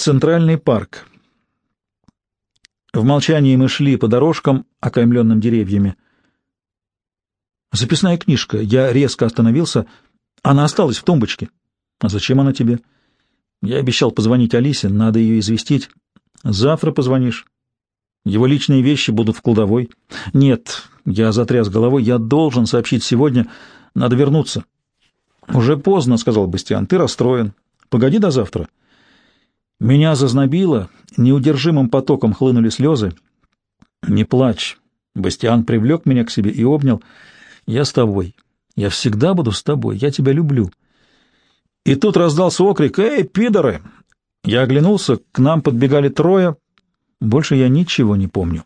Центральный парк. В молчании мы шли по дорожкам, окаймленным деревьями. Записная книжка. Я резко остановился. Она осталась в тумбочке. А зачем она тебе? Я обещал позвонить Алисе, надо ее известить. Завтра позвонишь. Его личные вещи будут в кладовой. Нет, я затряс головой, я должен сообщить сегодня. Надо вернуться. Уже поздно, — сказал Бастиан, — ты расстроен. Погоди до завтра. Меня зазнобило, неудержимым потоком хлынули слезы. Не плачь. Бастиан привлек меня к себе и обнял. Я с тобой. Я всегда буду с тобой. Я тебя люблю. И тут раздался окрик «Эй, пидоры!» Я оглянулся, к нам подбегали трое. Больше я ничего не помню.